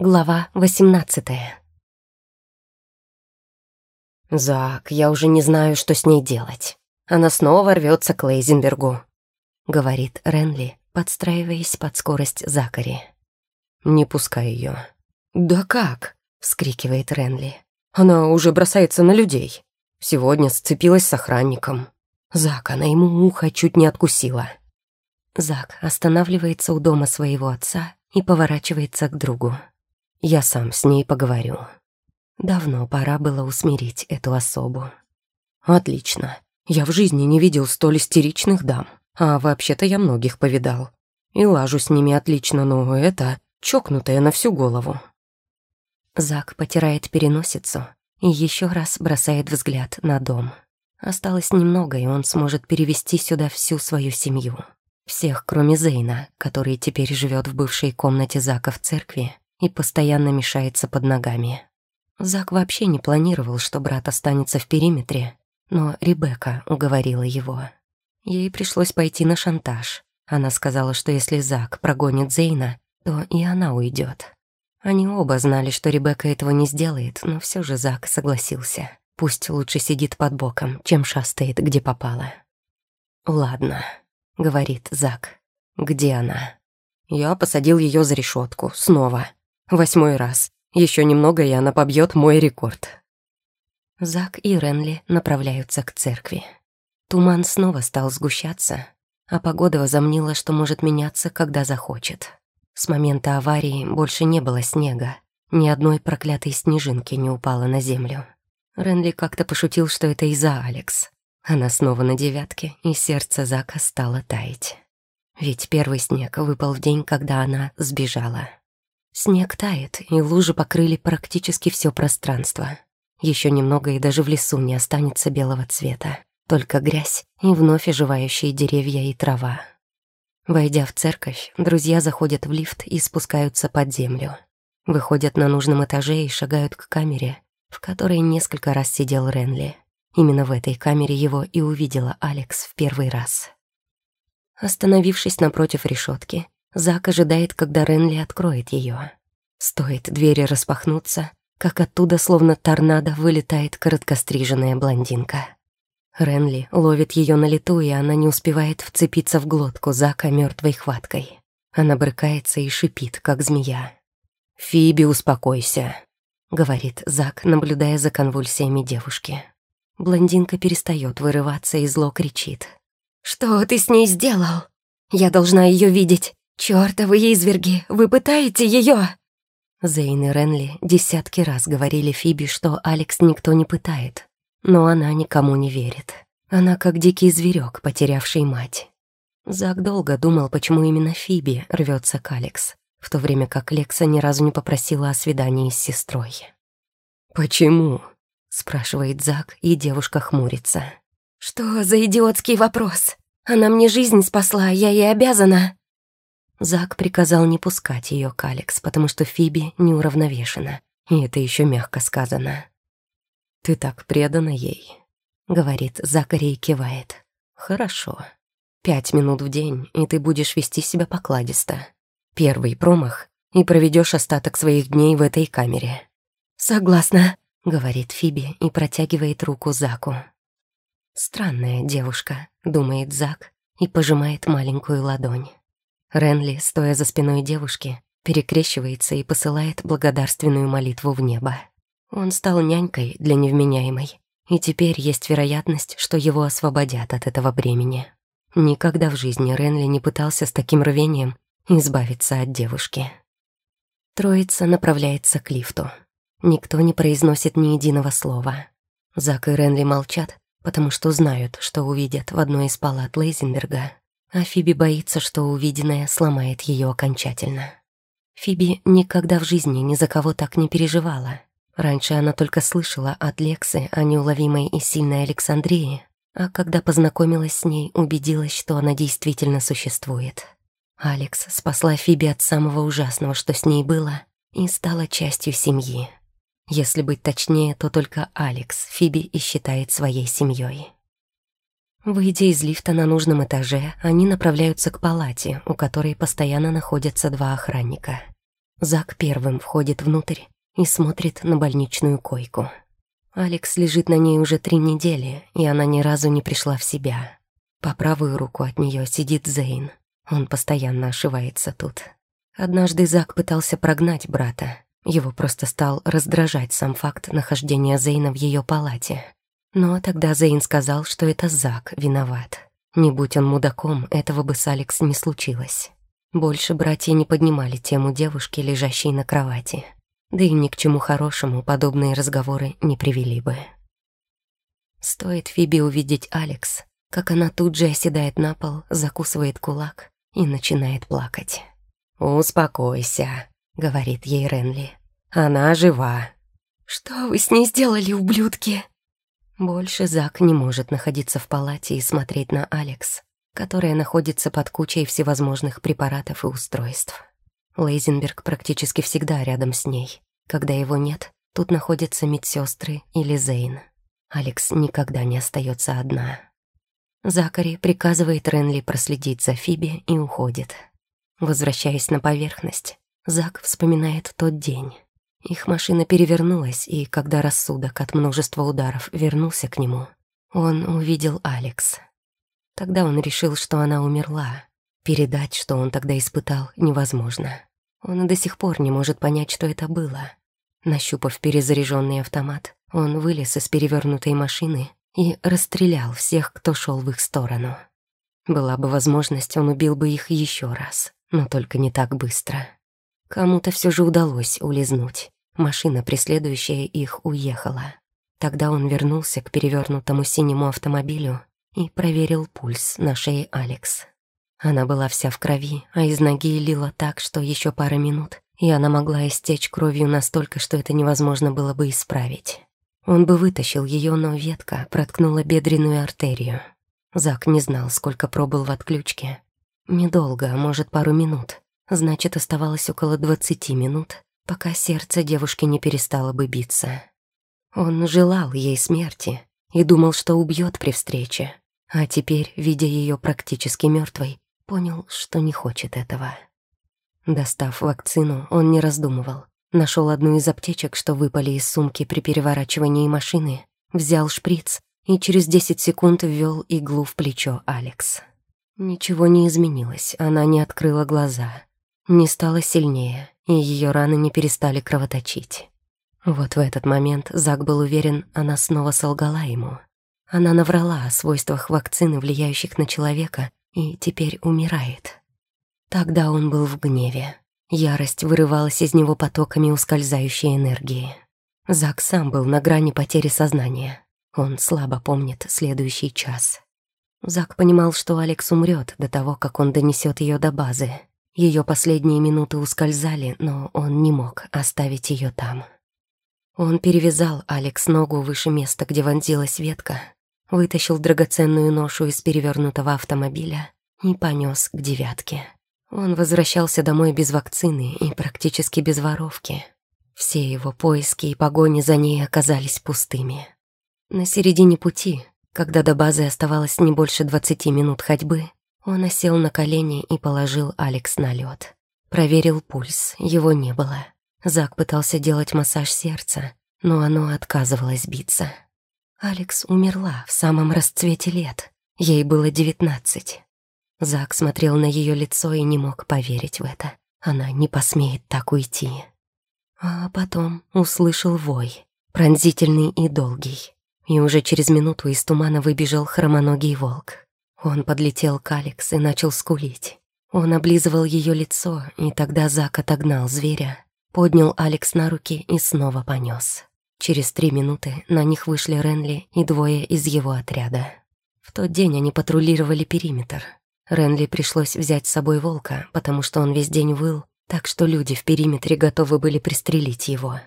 Глава 18 «Зак, я уже не знаю, что с ней делать. Она снова рвется к Лейзенбергу», — говорит Ренли, подстраиваясь под скорость Закари. «Не пускай ее». «Да как?» — вскрикивает Ренли. «Она уже бросается на людей. Сегодня сцепилась с охранником. Зак, она ему ухо чуть не откусила». Зак останавливается у дома своего отца и поворачивается к другу. Я сам с ней поговорю. Давно пора было усмирить эту особу. Отлично. Я в жизни не видел столь истеричных дам. А вообще-то я многих повидал. И лажу с ними отлично, но это чокнутая на всю голову. Зак потирает переносицу и еще раз бросает взгляд на дом. Осталось немного, и он сможет перевести сюда всю свою семью. Всех, кроме Зейна, который теперь живет в бывшей комнате Зака в церкви и постоянно мешается под ногами. Зак вообще не планировал, что брат останется в периметре, но Ребекка уговорила его. Ей пришлось пойти на шантаж. Она сказала, что если Зак прогонит Зейна, то и она уйдет. Они оба знали, что Ребекка этого не сделает, но все же Зак согласился. Пусть лучше сидит под боком, чем шастает, где попало. «Ладно», — говорит Зак. «Где она?» Я посадил ее за решетку снова. Восьмой раз. Еще немного, и она побьет мой рекорд. Зак и Ренли направляются к церкви. Туман снова стал сгущаться, а погода возомнила, что может меняться, когда захочет. С момента аварии больше не было снега. Ни одной проклятой снежинки не упала на землю. Ренли как-то пошутил, что это из-за Алекс. Она снова на девятке, и сердце Зака стало таять. Ведь первый снег выпал в день, когда она сбежала. Снег тает, и лужи покрыли практически все пространство. Еще немного, и даже в лесу не останется белого цвета. Только грязь и вновь оживающие деревья и трава. Войдя в церковь, друзья заходят в лифт и спускаются под землю. Выходят на нужном этаже и шагают к камере, в которой несколько раз сидел Ренли. Именно в этой камере его и увидела Алекс в первый раз. Остановившись напротив решетки, Зак ожидает, когда Ренли откроет ее. Стоит двери распахнуться, как оттуда, словно торнадо, вылетает короткостриженная блондинка. Ренли ловит ее на лету, и она не успевает вцепиться в глотку Зака мертвой хваткой. Она брыкается и шипит, как змея. «Фиби, успокойся», — говорит Зак, наблюдая за конвульсиями девушки. Блондинка перестает вырываться и зло кричит. «Что ты с ней сделал? Я должна ее видеть. «Чёртовы изверги, вы пытаете её?» Зейн и Ренли десятки раз говорили Фиби, что Алекс никто не пытает. Но она никому не верит. Она как дикий зверек, потерявший мать. Зак долго думал, почему именно Фиби рвется к Алекс, в то время как Лекса ни разу не попросила о свидании с сестрой. «Почему?» — спрашивает Зак, и девушка хмурится. «Что за идиотский вопрос? Она мне жизнь спасла, я ей обязана...» Зак приказал не пускать ее к Алекс, потому что Фиби неуравновешена, и это еще мягко сказано. «Ты так предана ей», — говорит Закари и кивает. «Хорошо. Пять минут в день, и ты будешь вести себя покладисто. Первый промах, и проведешь остаток своих дней в этой камере». «Согласна», — говорит Фиби и протягивает руку Заку. «Странная девушка», — думает Зак и пожимает маленькую ладонь. Ренли, стоя за спиной девушки, перекрещивается и посылает благодарственную молитву в небо. Он стал нянькой для невменяемой, и теперь есть вероятность, что его освободят от этого бремени. Никогда в жизни Ренли не пытался с таким рвением избавиться от девушки. Троица направляется к лифту. Никто не произносит ни единого слова. Зак и Ренли молчат, потому что знают, что увидят в одной из палат Лейзенберга а Фиби боится, что увиденное сломает ее окончательно. Фиби никогда в жизни ни за кого так не переживала. Раньше она только слышала от Лексы о неуловимой и сильной Александрии, а когда познакомилась с ней, убедилась, что она действительно существует. Алекс спасла Фиби от самого ужасного, что с ней было, и стала частью семьи. Если быть точнее, то только Алекс Фиби и считает своей семьей. Выйдя из лифта на нужном этаже, они направляются к палате, у которой постоянно находятся два охранника. Зак первым входит внутрь и смотрит на больничную койку. Алекс лежит на ней уже три недели, и она ни разу не пришла в себя. По правую руку от нее сидит Зейн. Он постоянно ошивается тут. Однажды Зак пытался прогнать брата. Его просто стал раздражать сам факт нахождения Зейна в ее палате. Но тогда Зейн сказал, что это Зак виноват. Не будь он мудаком, этого бы с Алекс не случилось. Больше братья не поднимали тему девушки, лежащей на кровати. Да и ни к чему хорошему подобные разговоры не привели бы. Стоит Фиби увидеть Алекс, как она тут же оседает на пол, закусывает кулак и начинает плакать. «Успокойся», — говорит ей Ренли. «Она жива». «Что вы с ней сделали, ублюдки?» Больше Зак не может находиться в палате и смотреть на Алекс, которая находится под кучей всевозможных препаратов и устройств. Лейзенберг практически всегда рядом с ней. Когда его нет, тут находятся медсестры или Зейн. Алекс никогда не остается одна. Закари приказывает Ренли проследить за Фиби и уходит. Возвращаясь на поверхность, Зак вспоминает тот день. Их машина перевернулась, и когда рассудок от множества ударов вернулся к нему, он увидел Алекс. Тогда он решил, что она умерла. Передать, что он тогда испытал, невозможно. Он до сих пор не может понять, что это было. Нащупав перезаряженный автомат, он вылез из перевернутой машины и расстрелял всех, кто шел в их сторону. Была бы возможность, он убил бы их еще раз, но только не так быстро. Кому-то все же удалось улизнуть. Машина, преследующая их, уехала. Тогда он вернулся к перевернутому синему автомобилю и проверил пульс на шее Алекс. Она была вся в крови, а из ноги лила так, что еще пара минут, и она могла истечь кровью настолько, что это невозможно было бы исправить. Он бы вытащил ее, но ветка проткнула бедренную артерию. Зак не знал, сколько пробыл в отключке. Недолго, может, пару минут. Значит, оставалось около двадцати минут, пока сердце девушки не перестало бы биться. Он желал ей смерти и думал, что убьет при встрече, а теперь, видя ее практически мертвой, понял, что не хочет этого. Достав вакцину, он не раздумывал. Нашел одну из аптечек, что выпали из сумки при переворачивании машины, взял шприц и через 10 секунд ввел иглу в плечо Алекс. Ничего не изменилось, она не открыла глаза. Не стала сильнее, и ее раны не перестали кровоточить. Вот в этот момент Зак был уверен, она снова солгала ему. Она наврала о свойствах вакцины, влияющих на человека, и теперь умирает. Тогда он был в гневе. Ярость вырывалась из него потоками ускользающей энергии. Зак сам был на грани потери сознания. Он слабо помнит следующий час. Зак понимал, что Алекс умрет до того, как он донесет ее до базы. Ее последние минуты ускользали, но он не мог оставить ее там. Он перевязал Алекс ногу выше места, где вонзилась ветка, вытащил драгоценную ношу из перевернутого автомобиля и понес к девятке. Он возвращался домой без вакцины и практически без воровки. Все его поиски и погони за ней оказались пустыми. На середине пути, когда до базы оставалось не больше двадцати минут ходьбы, он осел на колени и положил Алекс на лед. Проверил пульс, его не было. Зак пытался делать массаж сердца, но оно отказывалось биться. Алекс умерла в самом расцвете лет. Ей было девятнадцать. Зак смотрел на ее лицо и не мог поверить в это. Она не посмеет так уйти. А потом услышал вой, пронзительный и долгий. И уже через минуту из тумана выбежал хромоногий волк. Он подлетел к Алекс и начал скулить. Он облизывал ее лицо, и тогда Зак отогнал зверя, поднял Алекс на руки и снова понес. Через три минуты на них вышли Ренли и двое из его отряда. В тот день они патрулировали периметр. Ренли пришлось взять с собой волка, потому что он весь день выл, так что люди в периметре готовы были пристрелить его.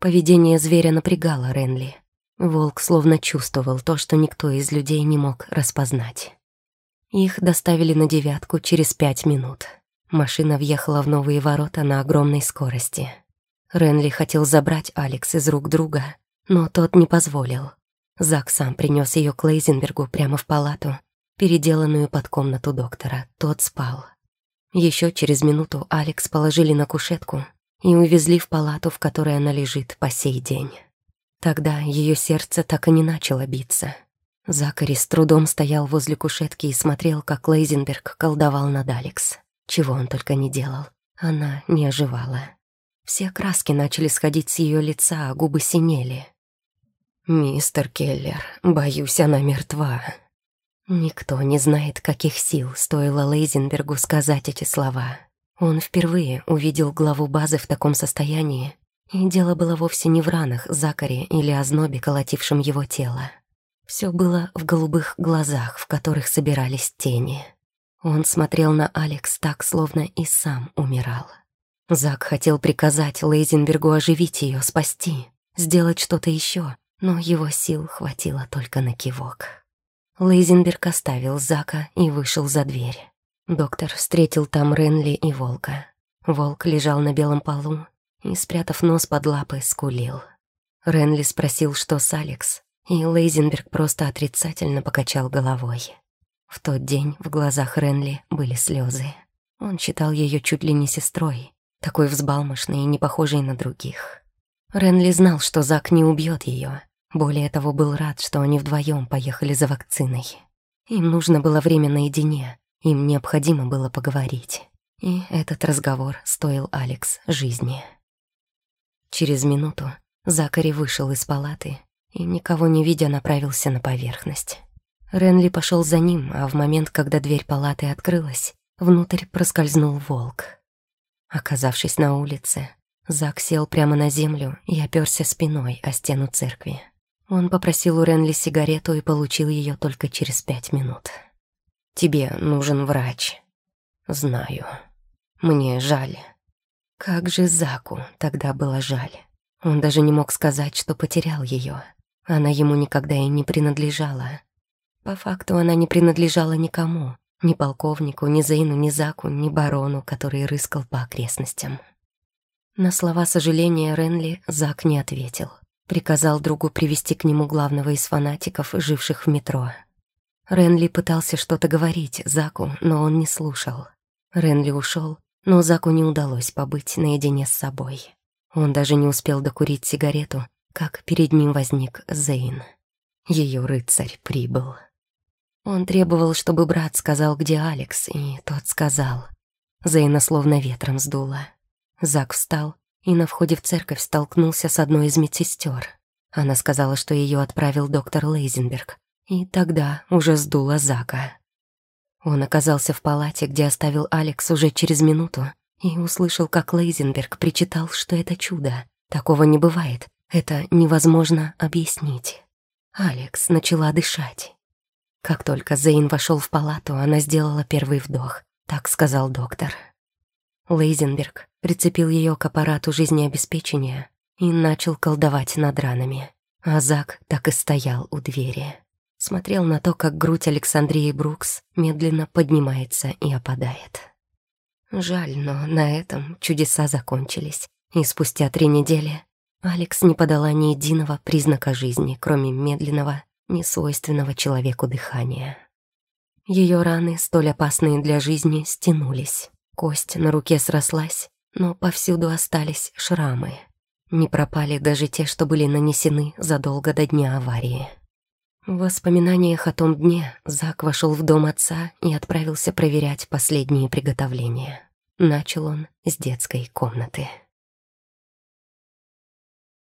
Поведение зверя напрягало Ренли. Волк словно чувствовал то, что никто из людей не мог распознать. Их доставили на девятку через пять минут. Машина въехала в новые ворота на огромной скорости. Ренли хотел забрать Алекс из рук друга, но тот не позволил. Зак сам принес ее к Лейзенбергу прямо в палату, переделанную под комнату доктора. Тот спал. Еще через минуту Алекс положили на кушетку, и увезли в палату, в которой она лежит по сей день. Тогда ее сердце так и не начало биться. Закари с трудом стоял возле кушетки и смотрел, как Лейзенберг колдовал над Алекс. Чего он только не делал. Она не оживала. Все краски начали сходить с ее лица, а губы синели. «Мистер Келлер, боюсь, она мертва». Никто не знает, каких сил стоило Лейзенбергу сказать эти слова. Он впервые увидел главу базы в таком состоянии, и дело было вовсе не в ранах Закари или ознобе, колотившем его тело. Все было в голубых глазах, в которых собирались тени. Он смотрел на Алекс так, словно и сам умирал. Зак хотел приказать Лейзенбергу оживить ее, спасти, сделать что-то еще, но его сил хватило только на кивок. Лейзенберг оставил Зака и вышел за дверь. Доктор встретил там Ренли и Волка. Волк лежал на белом полу и, спрятав нос под лапы, скулил. Ренли спросил, что с Алекс, и Лейзенберг просто отрицательно покачал головой. В тот день в глазах Ренли были слезы. Он считал ее чуть ли не сестрой, такой взбалмошной и не похожей на других. Ренли знал, что Зак не убьет ее. Более того, был рад, что они вдвоем поехали за вакциной. Им нужно было время наедине, им необходимо было поговорить. И этот разговор стоил Алекс жизни. Через минуту Закари вышел из палаты и, никого не видя, направился на поверхность. Ренли пошел за ним, а в момент, когда дверь палаты открылась, внутрь проскользнул волк. Оказавшись на улице, Зак сел прямо на землю и оперся спиной о стену церкви. Он попросил у Ренли сигарету и получил ее только через пять минут. «Тебе нужен врач». «Знаю. Мне жаль». Как же Заку тогда было жаль. Он даже не мог сказать, что потерял ее. Она ему никогда и не принадлежала. По факту она не принадлежала никому, ни полковнику, ни Зейну, ни Заку, ни барону, который рыскал по окрестностям. На слова сожаления Ренли Зак не ответил. Приказал другу привести к нему главного из фанатиков, живших в метро. Ренли пытался что-то говорить Заку, но он не слушал. Ренли ушел, но Заку не удалось побыть наедине с собой. Он даже не успел докурить сигарету, как перед ним возник Зейн. Ее рыцарь прибыл. Он требовал, чтобы брат сказал, где Алекс, и тот сказал. Зейна словно ветром сдуло. Зак встал и на входе в церковь столкнулся с одной из медсестер. Она сказала, что ее отправил доктор Лейзенберг, и тогда уже сдуло Зака. Он оказался в палате, где оставил Алекс уже через минуту, и услышал, как Лейзенберг причитал, что это чудо. Такого не бывает, это невозможно объяснить. Алекс начала дышать. Как только Зейн вошел в палату, она сделала первый вдох, так сказал доктор. Лейзенберг прицепил ее к аппарату жизнеобеспечения и начал колдовать над ранами. А Зак так и стоял у двери. Смотрел на то, как грудь Александрии Брукс медленно поднимается и опадает. Жаль, но на этом чудеса закончились, и спустя три недели Алекс не подала ни единого признака жизни, кроме медленного несвойственного человеку дыхания. Ее раны, столь опасные для жизни, стянулись. Кость на руке срослась, но повсюду остались шрамы. Не пропали даже те, что были нанесены задолго до дня аварии. В воспоминаниях о том дне Зак вошел в дом отца и отправился проверять последние приготовления. Начал он с детской комнаты.